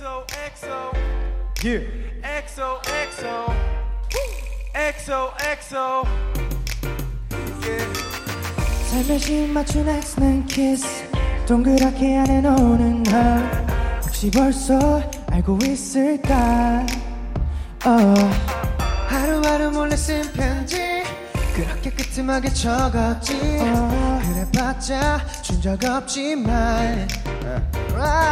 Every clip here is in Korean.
XO XO Yeah. XO XO XO XO yeah. 살며시 맞춘 X는 키스 동그랗게 안에 노는 걸 혹시 벌써 알고 있을까? Oh. 하루하루 몰래 쓴 편지. 그렇게 끄트하게 적었지. 그래봤자 준 적 없지만. Right.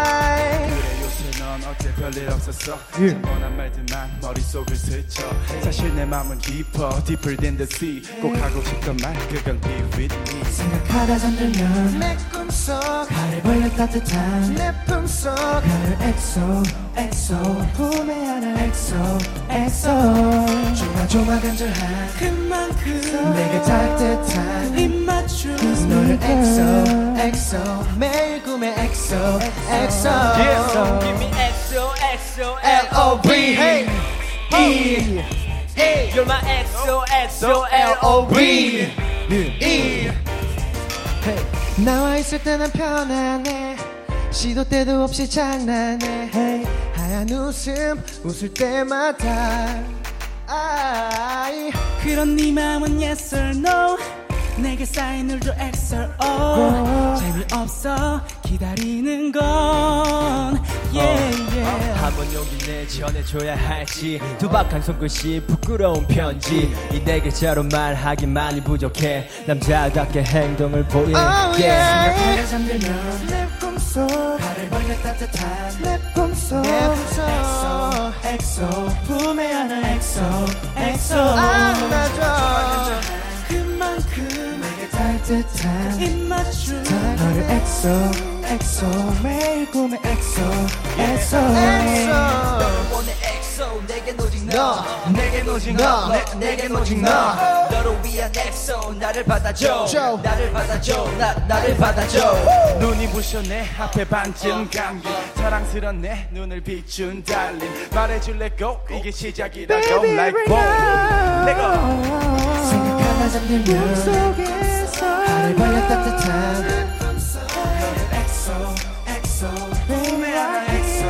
어째 별일 없었어? 뻔한 말들만 머릿속을 스쳐. 사실 내 맘은 깊어 deeper than the sea. 꼭 하고 싶던 말 그건 be with me. 생각하다 잠들면 내 꿈속 팔을 벌려 따뜻한 네 품속 나를 엑소 엑소. 품에 안을 XO XO. 조마조마 간절한 그만큼 내게 따뜻한 입맞춤 너를 XO XO. 매일 꿈에 XO XO Give me XO XO L.O.V. Hey. E. A. You're my XO XO L.O.V. E. 나와 있을 때는 편안해 시도 때도 없이 장난해 Hey. 하얀 웃음 웃을 때마다 아이 그런 네 마음은 yes or no 내게 사인을 줘 X or O 재미없어 기다리는 건. yeah yeah. 한번 용기 내 전해줘야 할지. 투박한 손글씨 부끄러운 편지. 이 네 글자로 말하기 많이 부족해. 남자답게 행동을 보이게. Oh yeah. 잠들면 내 꿈속. 팔을 벌려 따뜻한 네 품속. 네 품속. XO. 품에 안을 XO 따뜻한 입맞춤 너를 XO XO 매일 꿈에 엑소 엑소. 엑소. 오늘 내겐 오직 너 내겐 오직 너, 내, 내겐 오직 너. 너를 위한 XO 나를 받아줘. 줘. 나를 받아줘. 나, 나를 받아줘. 눈이 부셔 내 앞에 반쯤 감긴. 사랑스런 네 눈을 비춘 달빛. 말해줄래 girl 이게 시작이라고 like boom 내가 생각하다 잠들면 속에서 팔을 벌려 따뜻한 XO XO 품에 안을 XO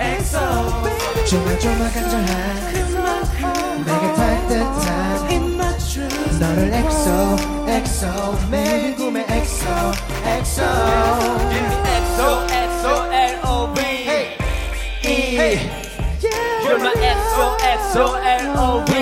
XO 조마조마 간절한 내게 따뜻한 입맞춤 너를 XO XO 매일 꿈에 XO XO XO XO L.O.V. E You're my XO XO L.O.V.